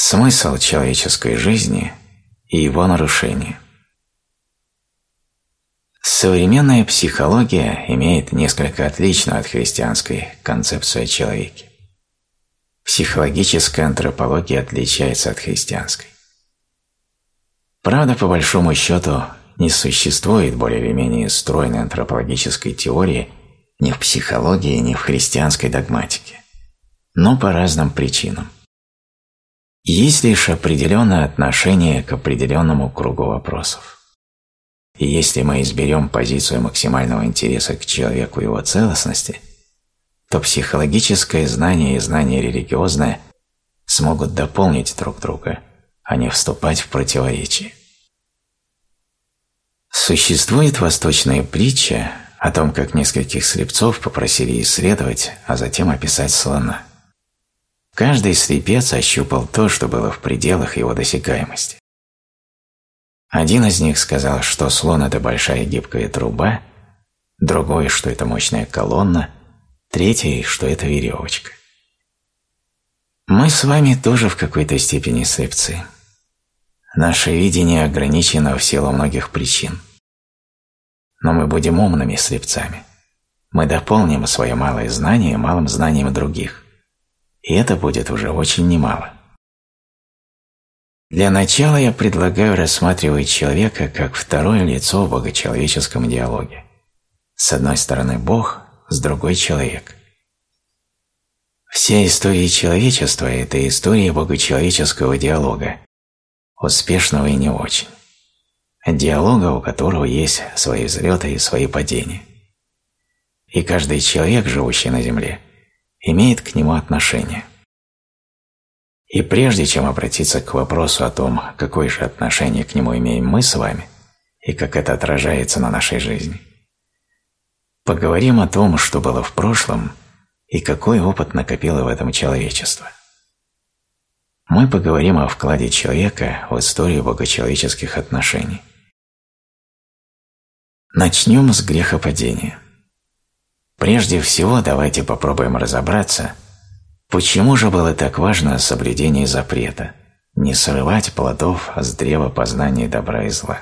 Смысл человеческой жизни и его нарушение. Современная психология имеет несколько отличную от христианской концепцию о человеке. Психологическая антропология отличается от христианской. Правда, по большому счету, не существует более или менее стройной антропологической теории ни в психологии, ни в христианской догматике, но по разным причинам. Есть лишь определенное отношение к определенному кругу вопросов. И если мы изберем позицию максимального интереса к человеку и его целостности, то психологическое знание и знание религиозное смогут дополнить друг друга, а не вступать в противоречие. Существует восточная притча о том, как нескольких слепцов попросили исследовать, а затем описать слона. Каждый слепец ощупал то, что было в пределах его досягаемости. Один из них сказал, что слон – это большая гибкая труба, другой, что это мощная колонна, третий, что это веревочка. Мы с вами тоже в какой-то степени слепцы. Наше видение ограничено в силу многих причин. Но мы будем умными слепцами. Мы дополним свое малое знание малым знанием других. И это будет уже очень немало. Для начала я предлагаю рассматривать человека как второе лицо в богочеловеческом диалоге. С одной стороны Бог, с другой – человек. Вся история человечества – это история богочеловеческого диалога, успешного и не очень. Диалога, у которого есть свои взлеты и свои падения. И каждый человек, живущий на Земле, имеет к нему отношение. И прежде чем обратиться к вопросу о том, какое же отношение к нему имеем мы с вами, и как это отражается на нашей жизни, поговорим о том, что было в прошлом и какой опыт накопило в этом человечество мы поговорим о вкладе человека в историю богочеловеческих отношений. Начнем с грехопадения. Прежде всего давайте попробуем разобраться, почему же было так важно соблюдение запрета не срывать плодов с древа познания добра и зла.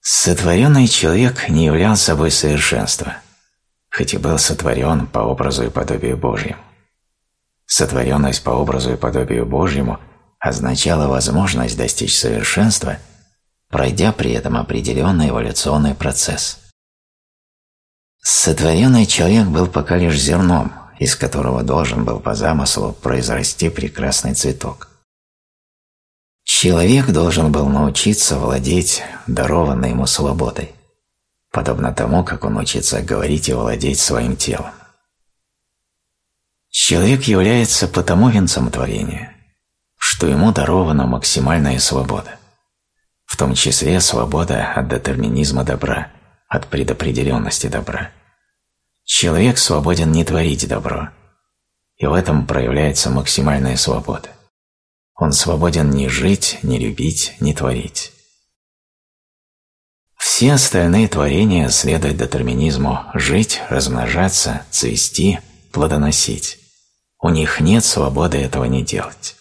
Сотворенный человек не являл собой совершенства, хоть и был сотворен по образу и подобию Божьему. Сотворенность по образу и подобию Божьему означала возможность достичь совершенства, пройдя при этом определенный эволюционный процесс. Сотворенный человек был пока лишь зерном, из которого должен был по замыслу произрасти прекрасный цветок. Человек должен был научиться владеть дарованной ему свободой, подобно тому, как он учится говорить и владеть своим телом. Человек является потому венцом творения, что ему дарована максимальная свобода, в том числе свобода от детерминизма добра, от предопределенности добра. Человек свободен не творить добро, и в этом проявляется максимальная свобода. Он свободен не жить, не любить, не творить. Все остальные творения следуют детерминизму жить, размножаться, цвести, плодоносить. У них нет свободы этого не делать.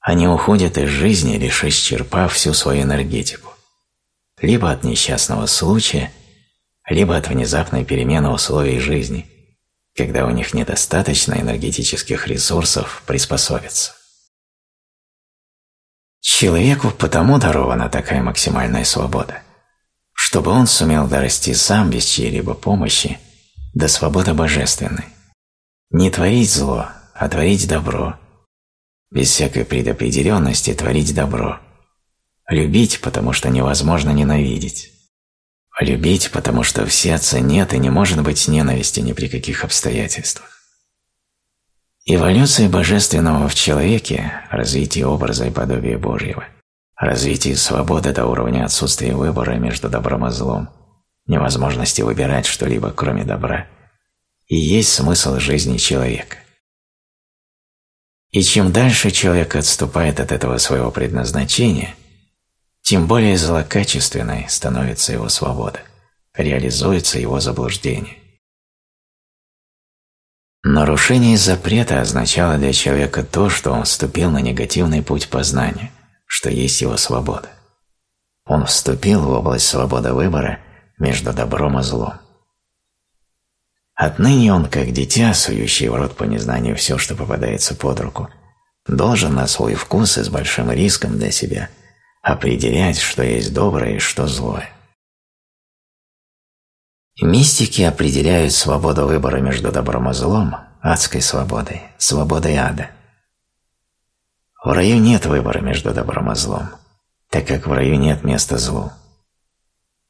Они уходят из жизни, лишь исчерпав всю свою энергетику. Либо от несчастного случая, либо от внезапной перемены условий жизни, когда у них недостаточно энергетических ресурсов приспособиться. Человеку потому дарована такая максимальная свобода, чтобы он сумел дорасти сам без чьей-либо помощи до свободы божественной. Не творить зло, а творить добро. Без всякой предопределенности творить добро. Любить, потому что невозможно ненавидеть. Любить, потому что в сердце нет и не может быть ненависти ни при каких обстоятельствах. Эволюция божественного в человеке, развитие образа и подобия Божьего, развитие свободы до уровня отсутствия выбора между добром и злом, невозможности выбирать что-либо кроме добра – и есть смысл жизни человека. И чем дальше человек отступает от этого своего предназначения, тем более злокачественной становится его свобода, реализуется его заблуждение. Нарушение запрета означало для человека то, что он вступил на негативный путь познания, что есть его свобода. Он вступил в область свободы выбора между добром и злом. Отныне он, как дитя, сующий в рот по незнанию все, что попадается под руку, должен на свой вкус и с большим риском для себя определять, что есть доброе и что злое. Мистики определяют свободу выбора между добром и злом адской свободой, свободой ада. В раю нет выбора между добром и злом, так как в раю нет места злу.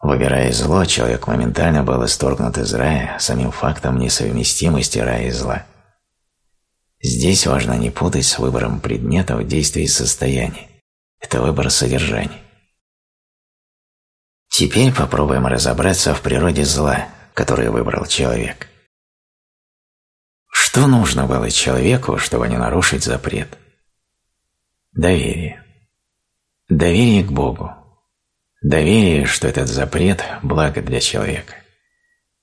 Выбирая зло, человек моментально был исторгнут из рая самим фактом несовместимости рая и зла. Здесь важно не путать с выбором предметов, действий и состояний. Это выбор содержания. Теперь попробуем разобраться в природе зла, которое выбрал человек. Что нужно было человеку, чтобы не нарушить запрет? Доверие. Доверие к Богу. Доверие, что этот запрет – благо для человека.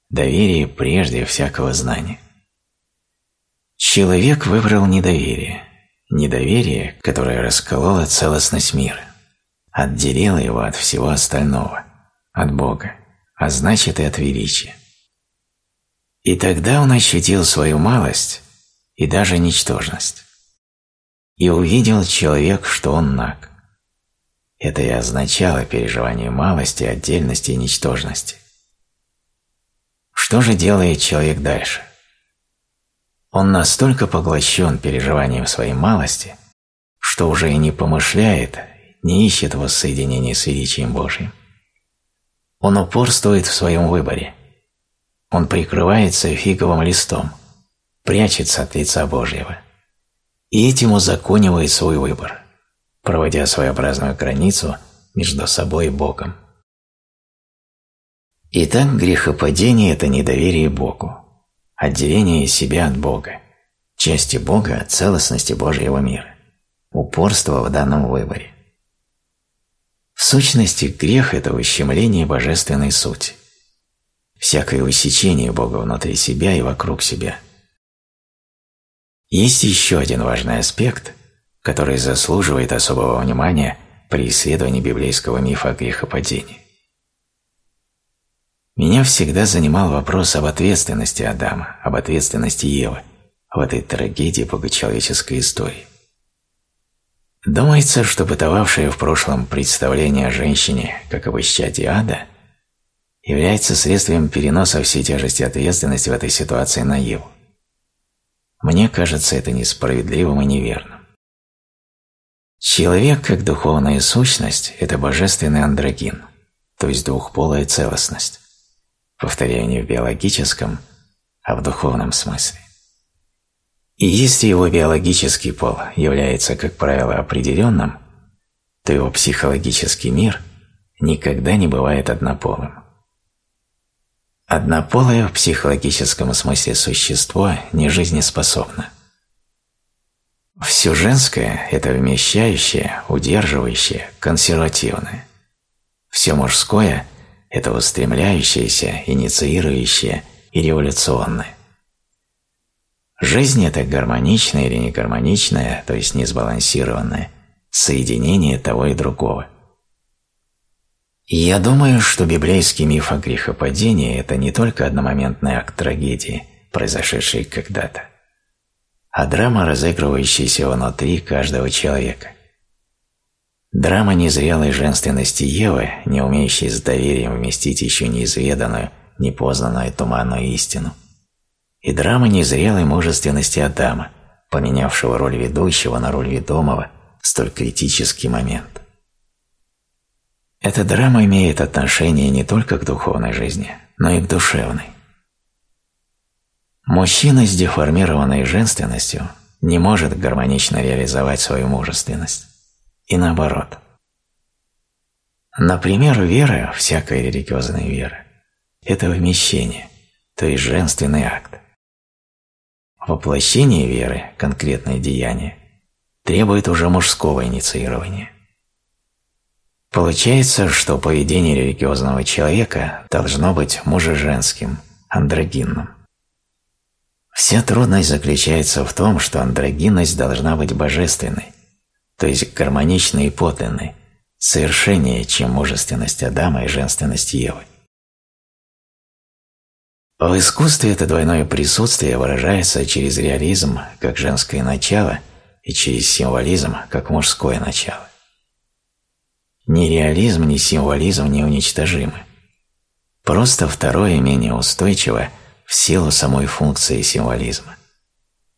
Доверие прежде всякого знания. Человек выбрал недоверие. Недоверие, которое раскололо целостность мира, отделило его от всего остального – от Бога, а значит и от величия. И тогда он ощутил свою малость и даже ничтожность. И увидел человек, что он наг. Это и означало переживание малости, отдельности и ничтожности. Что же делает человек дальше? Он настолько поглощен переживанием своей малости, что уже и не помышляет, не ищет воссоединения с величием Божьим. Он упорствует в своем выборе. Он прикрывается фиговым листом, прячется от лица Божьего. И этим узаконивает свой выбор, проводя своеобразную границу между собой и Богом. Итак, грехопадение – это недоверие Богу, отделение себя от Бога, части Бога от целостности Божьего мира, упорство в данном выборе. В сущности, грех – это ущемление божественной сути. Всякое усечение Бога внутри себя и вокруг себя. Есть еще один важный аспект, который заслуживает особого внимания при исследовании библейского мифа о грехопадении. Меня всегда занимал вопрос об ответственности Адама, об ответственности Евы в этой трагедии богочеловеческой истории. Думается, что бытовавшее в прошлом представление о женщине как об исчадии ада является следствием переноса всей тяжести ответственности в этой ситуации на Еву. Мне кажется это несправедливым и неверным. Человек как духовная сущность – это божественный андрогин, то есть двухполая целостность. Повторяю, не в биологическом, а в духовном смысле. И если его биологический пол является, как правило, определенным, то его психологический мир никогда не бывает однополым. Однополое в психологическом смысле существо не жизнеспособно. Все женское – это вмещающее, удерживающее, консервативное. Все мужское – это устремляющееся, инициирующее и революционное. Жизнь – это гармоничное или негармоничное, то есть несбалансированное, соединение того и другого. И я думаю, что библейский миф о грехопадении – это не только одномоментный акт трагедии, произошедшей когда-то, а драма, разыгрывающаяся внутри каждого человека. Драма незрелой женственности Евы, не умеющей с доверием вместить еще неизведанную, непознанную туманную истину – и драма незрелой мужественности Адама, поменявшего роль ведущего на роль ведомого столь критический момент. Эта драма имеет отношение не только к духовной жизни, но и к душевной. Мужчина с деформированной женственностью не может гармонично реализовать свою мужественность. И наоборот. Например, вера, всякая религиозная вера – это вмещение, то есть женственный акт. Воплощение веры, конкретное деяние, требует уже мужского инициирования. Получается, что поведение религиозного человека должно быть мужеженским, андрогинным. Вся трудность заключается в том, что андрогинность должна быть божественной, то есть гармоничной и подлинной, совершеннее, чем мужественность Адама и женственность Евы. В искусстве это двойное присутствие выражается через реализм как женское начало и через символизм как мужское начало. Ни реализм, ни символизм не уничтожимы. Просто второе менее устойчиво в силу самой функции символизма,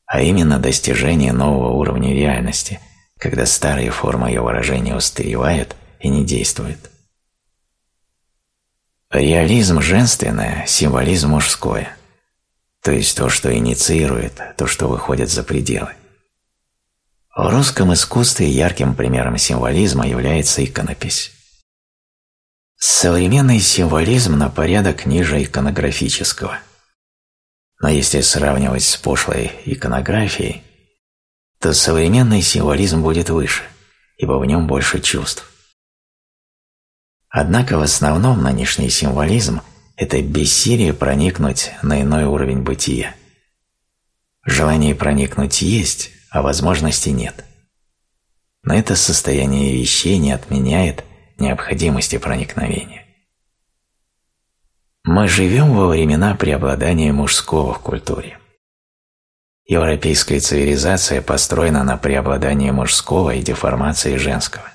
а именно достижение нового уровня реальности, когда старые формы ее выражения устаревают и не действуют. Реализм женственное, символизм мужское, то есть то, что инициирует, то, что выходит за пределы. В русском искусстве ярким примером символизма является иконопись. Современный символизм на порядок ниже иконографического. Но если сравнивать с пошлой иконографией, то современный символизм будет выше, ибо в нем больше чувств. Однако в основном нынешний символизм – это бессилие проникнуть на иной уровень бытия. Желание проникнуть есть, а возможности нет. Но это состояние вещей не отменяет необходимости проникновения. Мы живем во времена преобладания мужского в культуре. Европейская цивилизация построена на преобладании мужского и деформации женского.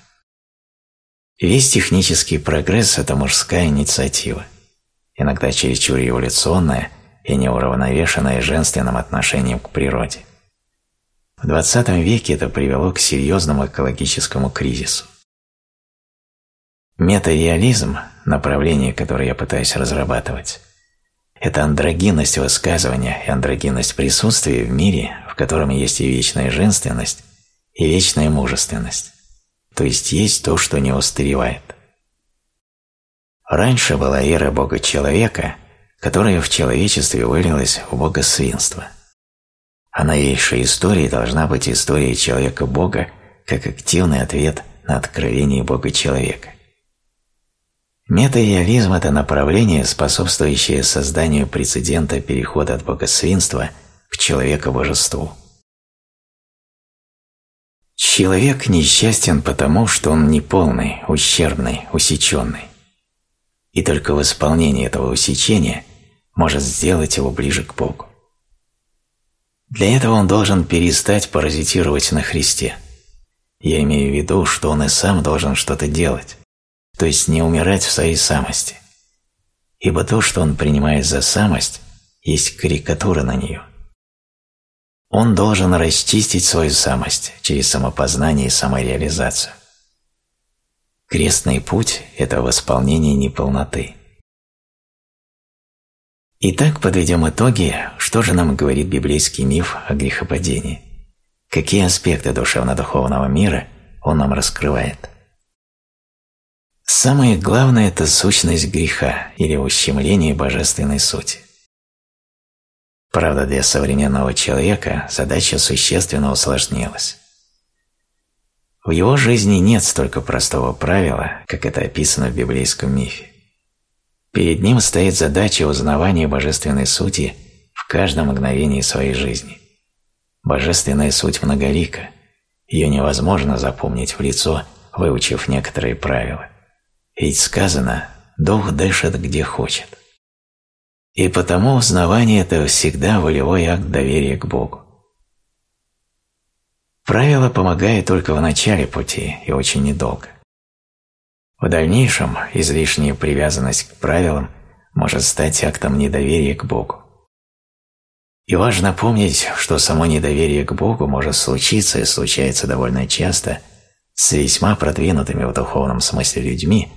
Весь технический прогресс – это мужская инициатива, иногда чересчур революционная и неуравновешенная женственным отношением к природе. В XX веке это привело к серьезному экологическому кризису. Метареализм, направление, которое я пытаюсь разрабатывать, это андрогинность высказывания и андрогинность присутствия в мире, в котором есть и вечная женственность, и вечная мужественность то есть есть то, что не устаревает. Раньше была эра Бога-человека, которая в человечестве вылилась в богосвинство. А новейшая история должна быть историей человека-бога как активный ответ на откровение Бога-человека. Метареализм – это направление, способствующее созданию прецедента перехода от богосвинства к человека-божеству. Человек несчастен потому, что он неполный, ущербный, усеченный. И только в исполнении этого усечения может сделать его ближе к Богу. Для этого он должен перестать паразитировать на Христе. Я имею в виду, что он и сам должен что-то делать, то есть не умирать в своей самости. Ибо то, что он принимает за самость, есть карикатура на нее. Он должен расчистить свою самость через самопознание и самореализацию. Крестный путь – это восполнение неполноты. Итак, подведем итоги, что же нам говорит библейский миф о грехопадении. Какие аспекты душевно-духовного мира он нам раскрывает. Самое главное – это сущность греха или ущемление божественной сути. Правда, для современного человека задача существенно усложнилась. В его жизни нет столько простого правила, как это описано в библейском мифе. Перед ним стоит задача узнавания божественной сути в каждом мгновении своей жизни. Божественная суть многолика, ее невозможно запомнить в лицо, выучив некоторые правила. Ведь сказано «Дух дышит где хочет». И потому узнавание – это всегда волевой акт доверия к Богу. Правило помогает только в начале пути и очень недолго. В дальнейшем излишняя привязанность к правилам может стать актом недоверия к Богу. И важно помнить, что само недоверие к Богу может случиться и случается довольно часто с весьма продвинутыми в духовном смысле людьми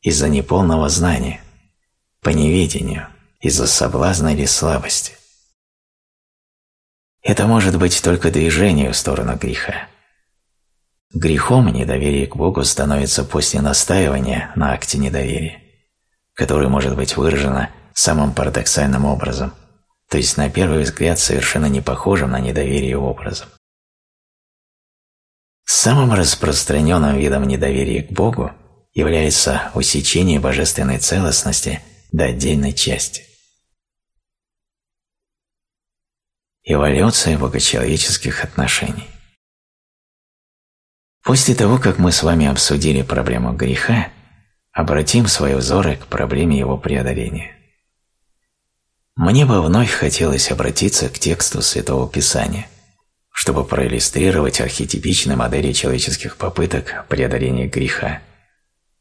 из-за неполного знания, по неведению – из-за соблазна или слабости. Это может быть только движение в сторону греха. Грехом недоверие к Богу становится после настаивания на акте недоверия, которое может быть выражено самым парадоксальным образом, то есть на первый взгляд совершенно не похожим на недоверие образом. Самым распространенным видом недоверия к Богу является усечение божественной целостности до отдельной части. Эволюция богочеловеческих отношений. После того, как мы с вами обсудили проблему греха, обратим свои взоры к проблеме его преодоления. Мне бы вновь хотелось обратиться к тексту Святого Писания, чтобы проиллюстрировать архетипичные модели человеческих попыток преодоления греха,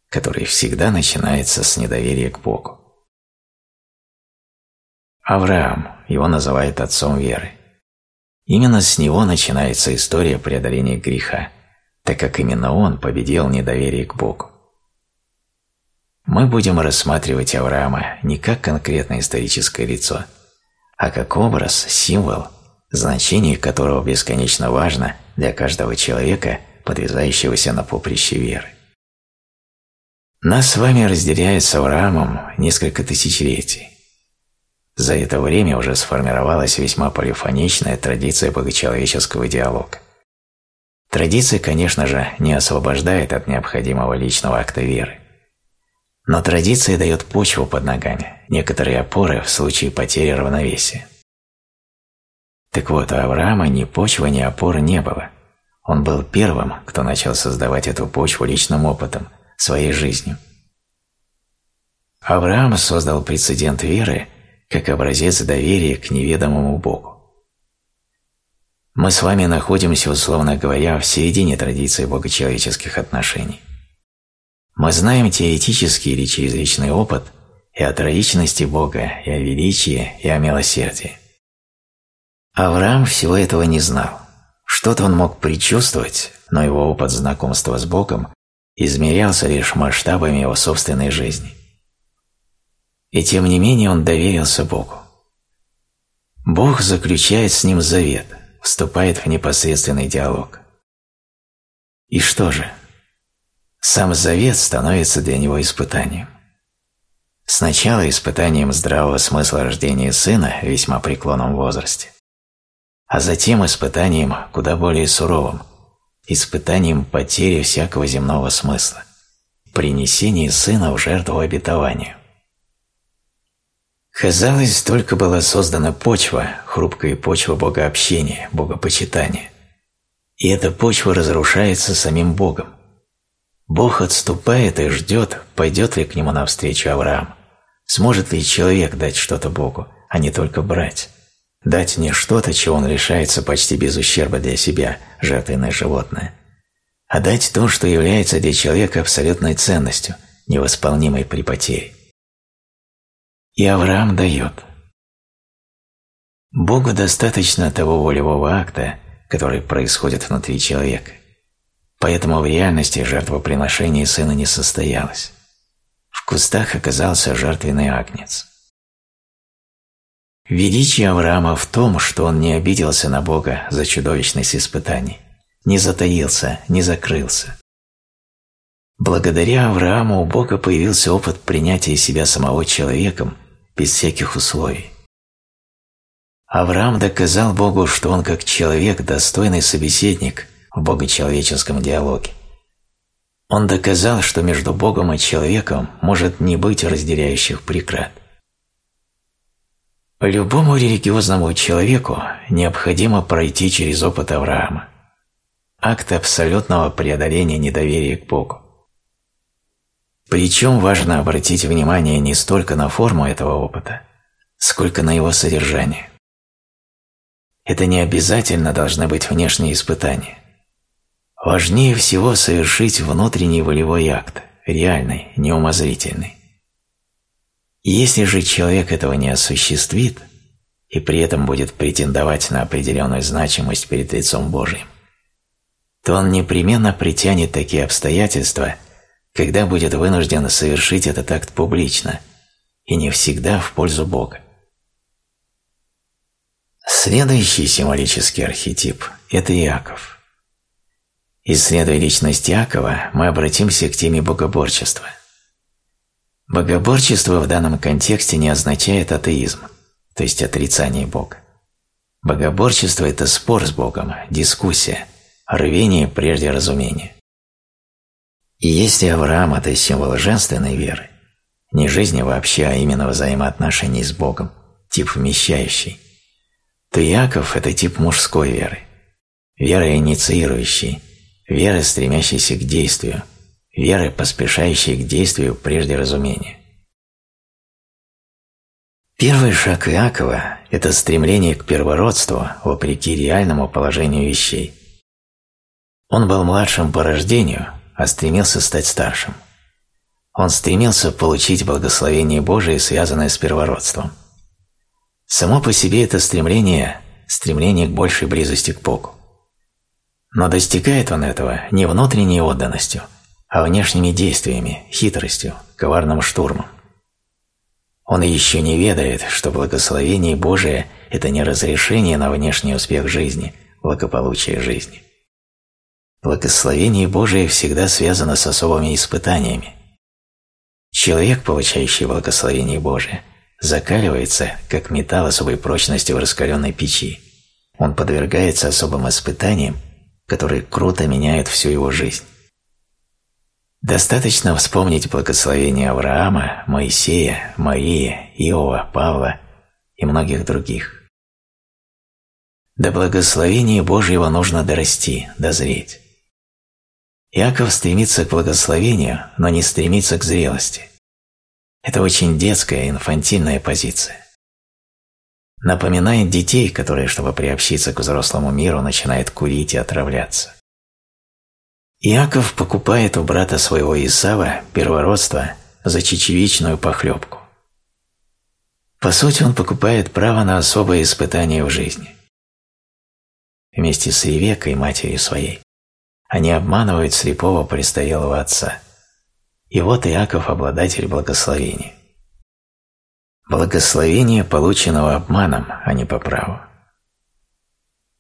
который всегда начинается с недоверия к Богу. Авраам, его называют отцом веры. Именно с него начинается история преодоления греха, так как именно он победил недоверие к Богу. Мы будем рассматривать Авраама не как конкретное историческое лицо, а как образ, символ, значение которого бесконечно важно для каждого человека, подвязающегося на поприще веры. Нас с вами разделяет с Авраамом несколько тысячелетий. За это время уже сформировалась весьма полифоничная традиция богочеловеческого диалога. Традиция, конечно же, не освобождает от необходимого личного акта веры. Но традиция дает почву под ногами, некоторые опоры в случае потери равновесия. Так вот, у Авраама ни почвы, ни опоры не было. Он был первым, кто начал создавать эту почву личным опытом, своей жизнью. Авраам создал прецедент веры, как образец доверия к неведомому Богу. Мы с вами находимся, условно говоря, в середине традиции богочеловеческих отношений. Мы знаем теоретический или через личный опыт и о троичности Бога, и о величии, и о милосердии. Авраам всего этого не знал. Что-то он мог предчувствовать, но его опыт знакомства с Богом измерялся лишь масштабами его собственной жизни. И тем не менее он доверился Богу. Бог заключает с ним завет, вступает в непосредственный диалог. И что же? Сам завет становится для него испытанием. Сначала испытанием здравого смысла рождения сына в весьма преклонном возрасте, а затем испытанием куда более суровым, испытанием потери всякого земного смысла, принесения сына в жертву обетованию. Казалось, только была создана почва, хрупкая почва богообщения, богопочитания. И эта почва разрушается самим Богом. Бог отступает и ждет, пойдет ли к нему навстречу Авраам. Сможет ли человек дать что-то Богу, а не только брать? Дать не что-то, чего он лишается почти без ущерба для себя, жертвенное животное, а дать то, что является для человека абсолютной ценностью, невосполнимой при потере. И Авраам дает. Богу достаточно того волевого акта, который происходит внутри человека. Поэтому в реальности жертвоприношение сына не состоялось. В кустах оказался жертвенный агнец. Величие Авраама в том, что он не обиделся на Бога за чудовищность испытаний, не затаился, не закрылся. Благодаря Аврааму у Бога появился опыт принятия себя самого человеком без всяких условий. Авраам доказал Богу, что он как человек достойный собеседник в богочеловеческом диалоге. Он доказал, что между Богом и человеком может не быть разделяющих преград. Любому религиозному человеку необходимо пройти через опыт Авраама, акт абсолютного преодоления недоверия к Богу. Причем важно обратить внимание не столько на форму этого опыта, сколько на его содержание. Это не обязательно должны быть внешние испытания. Важнее всего совершить внутренний волевой акт, реальный, неумозрительный. Если же человек этого не осуществит и при этом будет претендовать на определенную значимость перед лицом Божьим, то он непременно притянет такие обстоятельства – когда будет вынужден совершить этот акт публично и не всегда в пользу Бога. Следующий символический архетип – это Иаков. Исследуя личность Иакова, мы обратимся к теме богоборчества. Богоборчество в данном контексте не означает атеизм, то есть отрицание Бога. Богоборчество – это спор с Богом, дискуссия, рвение прежде разумения. И если Авраам – это символ женственной веры, не жизни вообще, а именно взаимоотношений с Богом, тип вмещающий, то Иаков – это тип мужской веры. Вера инициирующей, вера, стремящейся к действию, вера, поспешающей к действию прежде разумения. Первый шаг Иакова – это стремление к первородству вопреки реальному положению вещей. Он был младшим по рождению, а стремился стать старшим. Он стремился получить благословение Божие, связанное с первородством. Само по себе это стремление – стремление к большей близости к Богу. Но достигает он этого не внутренней отданностью, а внешними действиями, хитростью, коварным штурмом. Он еще не ведает, что благословение Божие – это не разрешение на внешний успех жизни, благополучие жизни. Благословение Божие всегда связано с особыми испытаниями. Человек, получающий благословение Божие, закаливается, как металл особой прочности в раскаленной печи. Он подвергается особым испытаниям, которые круто меняют всю его жизнь. Достаточно вспомнить благословение Авраама, Моисея, Марии, Иова, Павла и многих других. До благословения Божьего нужно дорасти, дозреть. Иаков стремится к благословению, но не стремится к зрелости. Это очень детская, инфантильная позиция. Напоминает детей, которые, чтобы приобщиться к взрослому миру, начинают курить и отравляться. Иаков покупает у брата своего Исава первородство за чечевичную похлебку. По сути, он покупает право на особое испытание в жизни. Вместе с Ревекой, матерью своей, они обманывают слепого престарелого отца. И вот Иаков – обладатель благословения. Благословение, полученного обманом, а не по праву.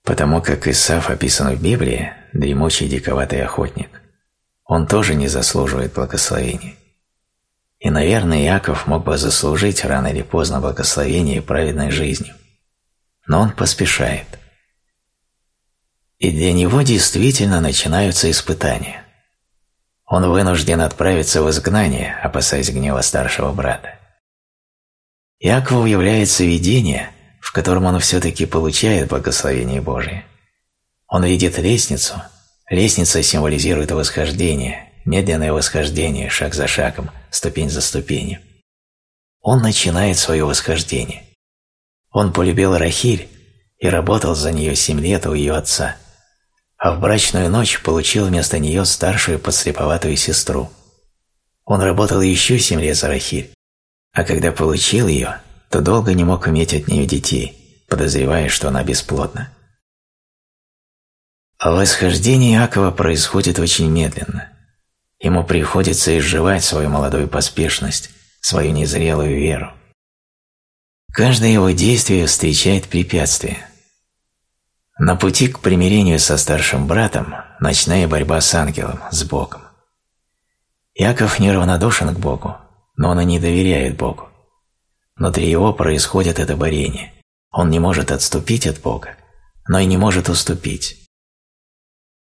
Потому как Исаф описан в Библии, дремучий диковатый охотник, он тоже не заслуживает благословения. И, наверное, Иаков мог бы заслужить рано или поздно благословение праведной жизнью. Но он поспешает. И для него действительно начинаются испытания. Он вынужден отправиться в изгнание, опасаясь гнева старшего брата. Иакову является видение, котором он все-таки получает благословение Божие. Он видит лестницу, лестница символизирует восхождение, медленное восхождение, шаг за шагом, ступень за ступенью. Он начинает свое восхождение. Он полюбил Рахиль и работал за нее семь лет у ее отца, а в брачную ночь получил вместо нее старшую подслеповатую сестру. Он работал еще семь лет за Рахиль, а когда получил ее, то долго не мог иметь от нее детей, подозревая, что она бесплодна. А восхождение Иакова происходит очень медленно. Ему приходится изживать свою молодую поспешность, свою незрелую веру. Каждое его действие встречает препятствия. На пути к примирению со старшим братом ночная борьба с ангелом, с Богом. Яков неравнодушен к Богу, но он и не доверяет Богу. Внутри его происходит это борение. Он не может отступить от Бога, но и не может уступить.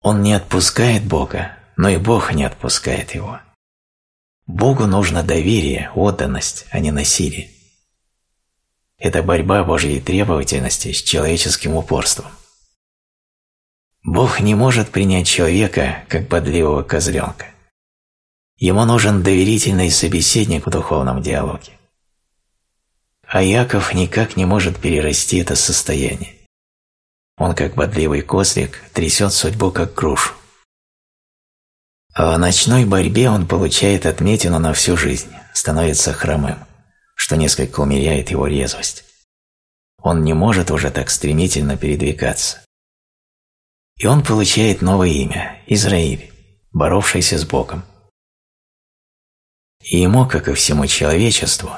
Он не отпускает Бога, но и Бог не отпускает его. Богу нужно доверие, отданность, а не насилие. Это борьба Божьей требовательности с человеческим упорством. Бог не может принять человека как подливого козленка. Ему нужен доверительный собеседник в духовном диалоге. А Яков никак не может перерасти это состояние. Он, как бодливый козлик, трясет судьбу, как грушу. А в ночной борьбе он получает отметину на всю жизнь, становится хромым, что несколько умеряет его резвость. Он не может уже так стремительно передвигаться. И он получает новое имя – Израиль, боровшийся с Богом. И ему, как и всему человечеству,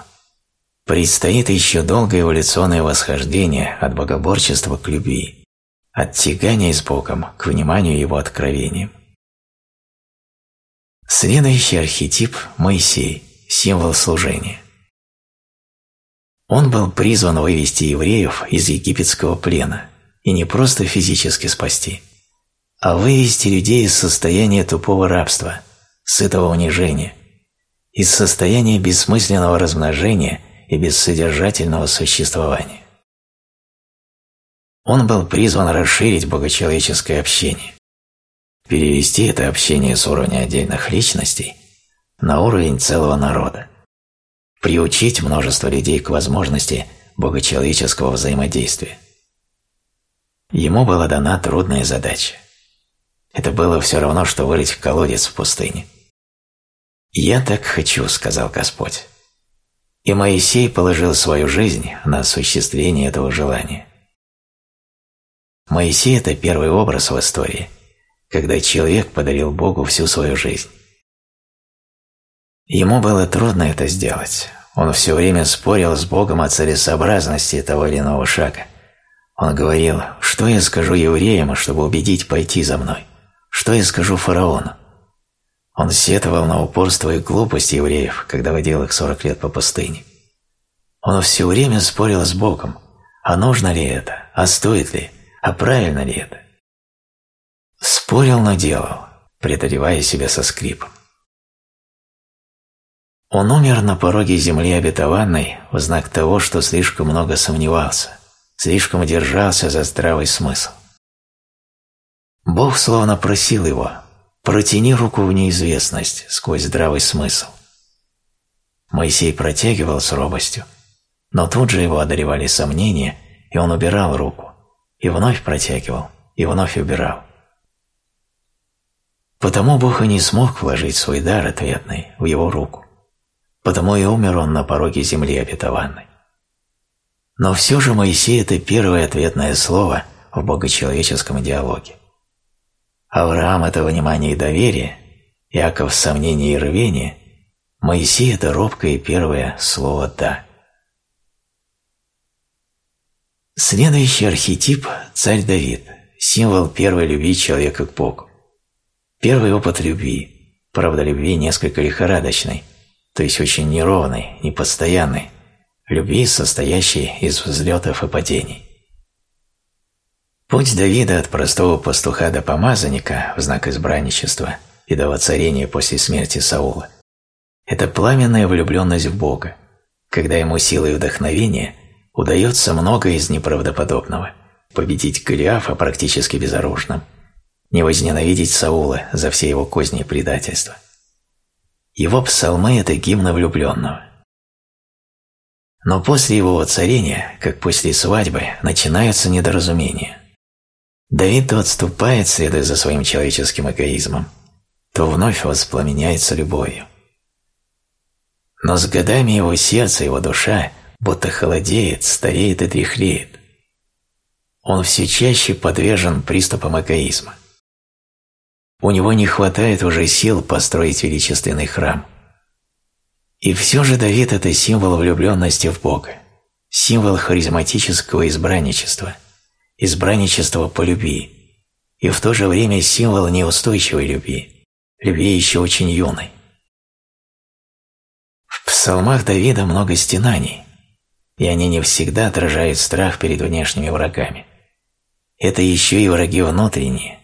предстоит еще долгое эволюционное восхождение от богоборчества к любви, от тягания с Богом к вниманию Его откровениям. Следующий архетип – Моисей, символ служения. Он был призван вывести евреев из египетского плена и не просто физически спасти, а вывести людей из состояния тупого рабства, сытого унижения – из состояния бессмысленного размножения и бессодержательного существования. Он был призван расширить богочеловеческое общение, перевести это общение с уровня отдельных личностей на уровень целого народа, приучить множество людей к возможности богочеловеческого взаимодействия. Ему была дана трудная задача. Это было все равно, что вырыть колодец в пустыне. «Я так хочу», — сказал Господь. И Моисей положил свою жизнь на осуществление этого желания. Моисей – это первый образ в истории, когда человек подарил Богу всю свою жизнь. Ему было трудно это сделать. Он все время спорил с Богом о целесообразности того или иного шага. Он говорил, что я скажу евреям, чтобы убедить пойти за мной? Что я скажу фараону? Он сетовал на упорство и глупость евреев, когда водил их сорок лет по пустыне. Он все время спорил с Богом, а нужно ли это, а стоит ли, а правильно ли это. Спорил, но делал, преодолевая себя со скрипом. Он умер на пороге земли обетованной в знак того, что слишком много сомневался, слишком держался за здравый смысл. Бог словно просил его Протяни руку в неизвестность сквозь здравый смысл. Моисей протягивал с робостью, но тут же его одолевали сомнения, и он убирал руку, и вновь протягивал, и вновь убирал. Потому Бог и не смог вложить свой дар ответный в его руку, потому и умер он на пороге земли обетованной. Но все же Моисей – это первое ответное слово в богочеловеческом диалоге. Авраам – это внимание и доверие, Яков – сомнение и рвение, Моисей – это робкое первое слово «да». Следующий архетип – царь Давид, символ первой любви человека к Богу. Первый опыт любви, правда любви несколько лихорадочной, то есть очень неровной, непостоянной, любви, состоящей из взлетов и падений. Путь Давида от простого пастуха до помазанника в знак избранничества и до воцарения после смерти Саула – это пламенная влюбленность в Бога, когда ему силой и вдохновения удается многое из неправдоподобного – победить Голиафа практически безоружным, не возненавидеть Саула за все его козни и предательства. Его псалмы – это гимны влюбленного. Но после его воцарения, как после свадьбы, начинаются недоразумения – Давид то отступает, следуя за своим человеческим эгоизмом, то вновь воспламеняется любовью. Но с годами его сердце, его душа будто холодеет, стареет и дряхлеет. Он все чаще подвержен приступам эгоизма. У него не хватает уже сил построить величественный храм. И все же Давид – это символ влюбленности в Бога, символ харизматического избранничества – избранничество по любви, и в то же время символ неустойчивой любви, любви еще очень юной. В псалмах Давида много стенаний, и они не всегда отражают страх перед внешними врагами. Это еще и враги внутренние,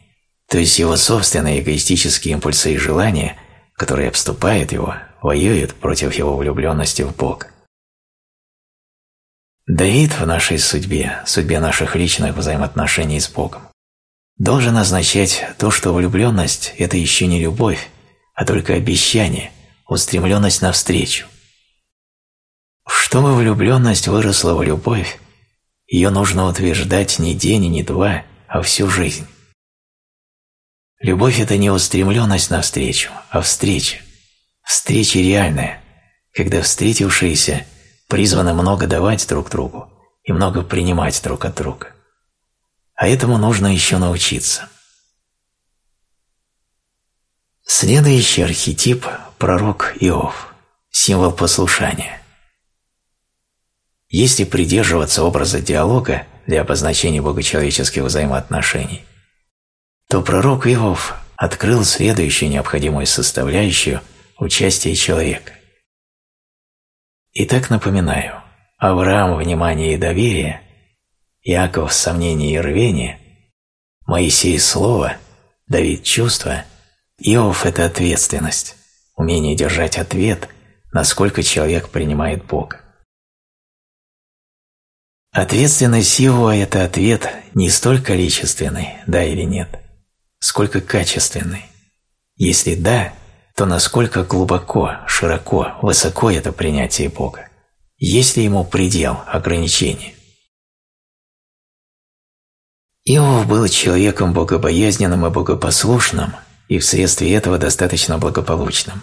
то есть его собственные эгоистические импульсы и желания, которые обступают его, воюют против его влюбленности в Бога. Давид в нашей судьбе, судьбе наших личных взаимоотношений с Богом, должен означать то, что влюбленность – это еще не любовь, а только обещание, устремленность навстречу. Чтобы влюбленность выросла в любовь, ее нужно утверждать не день и не два, а всю жизнь. Любовь – это не устремленность навстречу, а встреча. Встреча реальная, когда встретившиеся – призваны много давать друг другу и много принимать друг от друга. А этому нужно еще научиться. Следующий архетип – пророк Иов, символ послушания. Если придерживаться образа диалога для обозначения богочеловеческих взаимоотношений, то пророк Иов открыл следующую необходимую составляющую участия человека. Итак, напоминаю, Авраам – внимание и доверие, Яков – сомнение и рвение, Моисей – слово, Давид – чувство, Иов – это ответственность, умение держать ответ, насколько человек принимает Бога. Ответственность Иова – это ответ не столь количественный, да или нет, сколько качественный. Если да, то насколько глубоко, широко, высоко это принятие Бога? Есть ли ему предел, ограничение? Иов был человеком богобоязненным и богопослушным, и вследствие этого достаточно благополучным.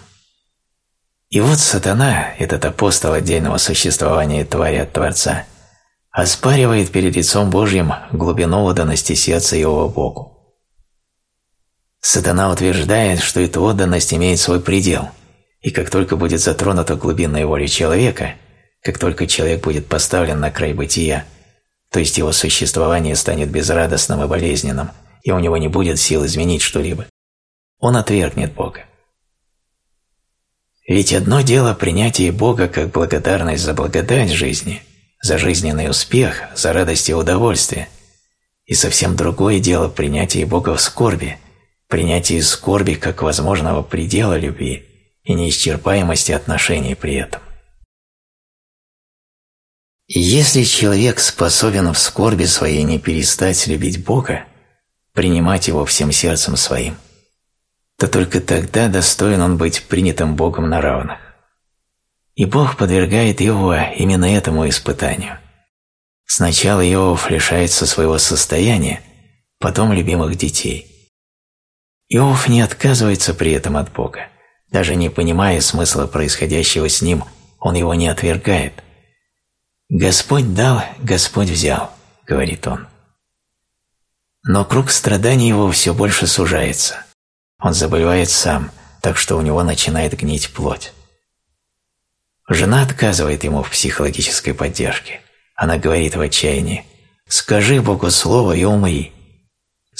И вот сатана, этот апостол отдельного существования твари от Творца, оспаривает перед лицом Божьим глубину отданности сердца его Богу. Сатана утверждает, что эта отданность имеет свой предел, и как только будет затронута глубинная воля человека, как только человек будет поставлен на край бытия – то есть его существование станет безрадостным и болезненным, и у него не будет сил изменить что-либо. Он отвергнет Бога. Ведь одно дело принятие Бога как благодарность за благодать жизни, за жизненный успех, за радость и удовольствие, и совсем другое дело принятие Бога в скорби, принятие скорби как возможного предела любви и неисчерпаемости отношений при этом. Если человек способен в скорби своей не перестать любить Бога, принимать Его всем сердцем своим, то только тогда достоин он быть принятым Богом на равных. И Бог подвергает его именно этому испытанию. Сначала Иов лишается своего состояния, потом любимых детей. Иов не отказывается при этом от Бога. Даже не понимая смысла происходящего с ним, он его не отвергает – «Господь дал, Господь взял», — говорит он. Но круг страданий его все больше сужается. Он заболевает сам, так что у него начинает гнить плоть. Жена отказывает ему в психологической поддержке. Она говорит в отчаянии «Скажи Богу слово и умри.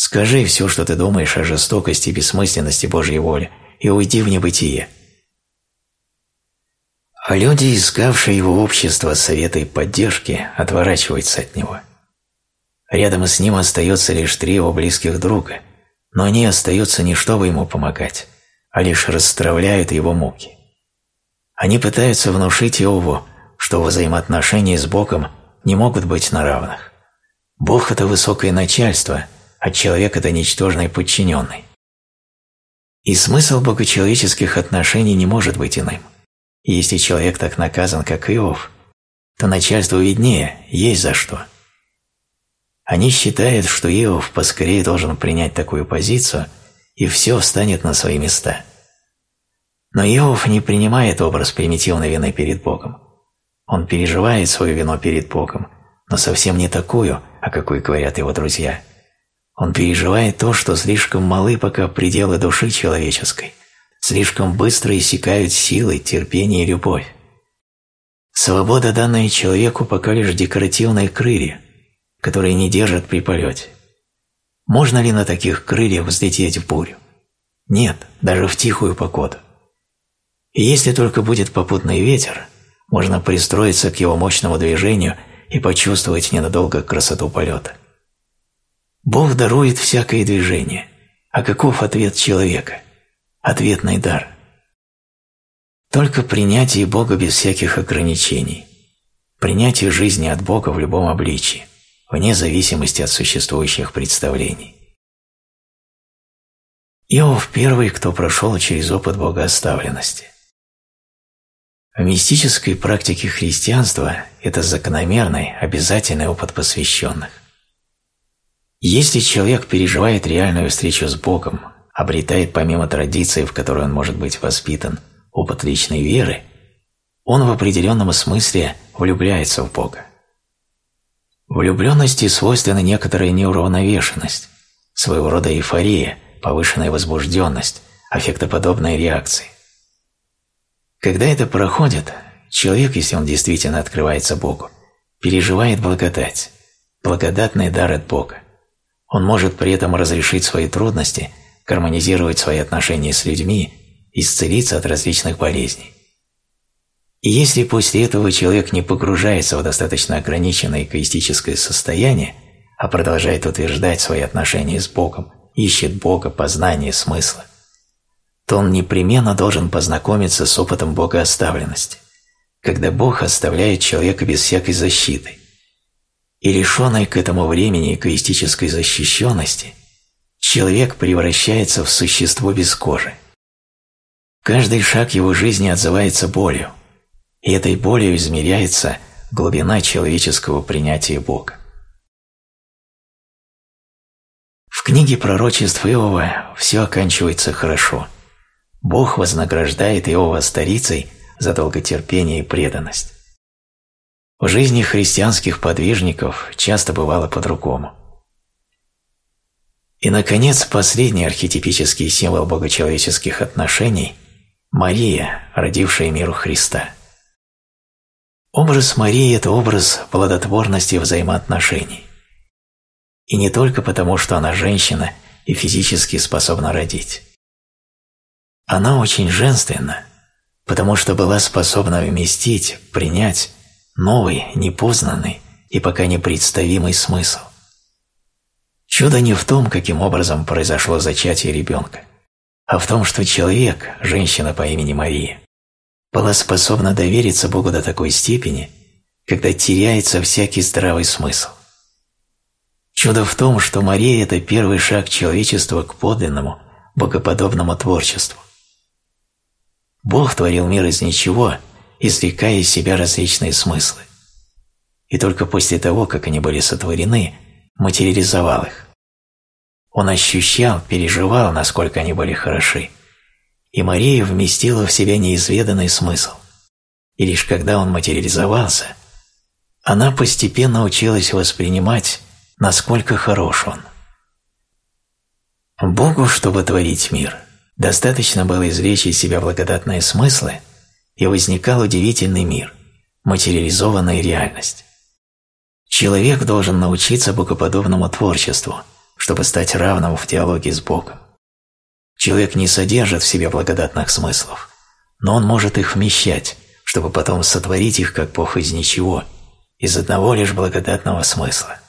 Скажи все, что ты думаешь о жестокости и бессмысленности Божьей воли, и уйди в небытие. А люди, искавшие его общество, совета и поддержки, отворачиваются от него. Рядом с ним остается лишь три его близких друга, но они остаются не чтобы ему помогать, а лишь расстравляют его муки. Они пытаются внушить Иову, что взаимоотношения с Богом не могут быть на равных. Бог – это высокое начальство, а человек – это ничтожный подчиненный. И смысл богочеловеческих отношений не может быть иным – если человек так наказан, как Иов, то начальству виднее, есть за что. Они считают, что Иов поскорее должен принять такую позицию, и все встанет на свои места. Но Иов не принимает образ примитивной вины перед Богом. Он переживает свою вину перед Богом, но совсем не такую, о какой говорят его друзья. Он переживает то, что слишком малы пока пределы души человеческой, слишком быстро иссякают силы, терпение и любовь. Свобода, данная человеку, пока лишь декоративные крылья, которые не держат при полете. Можно ли на таких крыльях взлететь в бурю? Нет, даже в тихую погоду. И если только будет попутный ветер, можно пристроиться к его мощному движению и почувствовать ненадолго красоту полета. Бог дарует всякое движение, а каков ответ человека – ответный дар. Только принятие Бога без всяких ограничений, принятие жизни от Бога в любом обличии, вне зависимости от существующих представлений. Иов первый, кто прошел через опыт богооставленности. В мистической практике христианства это закономерный, обязательный опыт посвященных. Если человек переживает реальную встречу с Богом, обретает помимо традиции, в которой он может быть воспитан, опыт личной веры, он в определенном смысле влюбляется в Бога. Влюбленности свойственна некоторая неуравновешенность, своего рода эйфория, повышенная возбужденность, аффектоподобные реакции. Когда это проходит, человек, если он действительно открывается Богу, переживает благодать, благодатный дар от Бога. Он может при этом разрешить свои трудности – гармонизировать свои отношения с людьми, исцелиться от различных болезней. И если после этого человек не погружается в достаточно ограниченное эгоистическое состояние, а продолжает утверждать свои отношения с Богом, ищет Бога, познание, смысла, то он непременно должен познакомиться с опытом богооставленности, когда Бог оставляет человека без всякой защиты. И лишенный к этому времени эгоистической защищенности, человек превращается в существо без кожи. Каждый шаг его жизни отзывается болью, и этой болью измеряется глубина человеческого принятия Бога. В книге пророчеств Иова все оканчивается хорошо. Бог вознаграждает Иова старицей за долготерпение и преданность. В жизни христианских подвижников часто бывало по-другому. И, наконец, последний архетипический символ богочеловеческих отношений – Мария, родившая миру Христа. Образ Марии – это образ плодотворности взаимоотношений. И не только потому, что она женщина и физически способна родить. Она очень женственна, потому что была способна вместить, принять новый, непознанный и пока непредставимый смысл. Чудо не в том, каким образом произошло зачатие ребенка, а в том, что человек, женщина по имени Мария, была способна довериться Богу до такой степени, когда теряется всякий здравый смысл. Чудо в том, что Мария – это первый шаг человечества к подлинному, богоподобному творчеству. Бог творил мир из ничего – извлекая из себя различные смыслы. И только после того, как они были сотворены, материализовал их. Он ощущал, переживал, насколько они были хороши. И Мария вместила в себя неизведанный смысл. И лишь когда он материализовался, она постепенно училась воспринимать, насколько хорош он. Богу, чтобы творить мир, достаточно было извлечь из себя благодатные смыслы и возникал удивительный мир, материализованная реальность. Человек должен научиться богоподобному творчеству, чтобы стать равным в диалоге с Богом. Человек не содержит в себе благодатных смыслов, но он может их вмещать, чтобы потом сотворить их как Бог из ничего, из одного лишь благодатного смысла.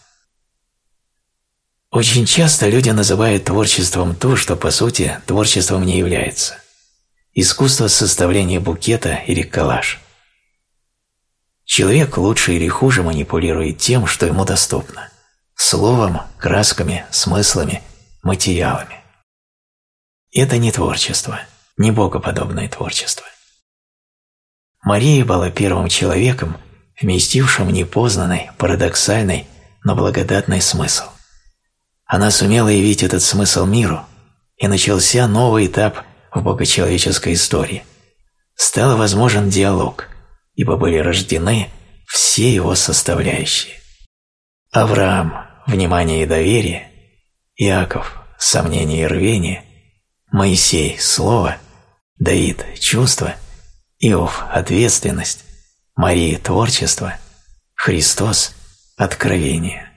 Очень часто люди называют творчеством то, что по сути творчеством не является – искусство составления букета или коллаж. Человек лучше или хуже манипулирует тем, что ему доступно – словом, красками, смыслами, материалами. Это не творчество, не богоподобное творчество. Мария была первым человеком, вместившим непознанный, парадоксальный, но благодатный смысл. Она сумела явить этот смысл миру, и начался новый этап в богочеловеческой истории, стал возможен диалог, ибо были рождены все его составляющие. Авраам – внимание и доверие, Иаков – сомнение и рвение, Моисей – слово, Давид – чувство, Иов – ответственность, Мария – творчество, Христос – откровение.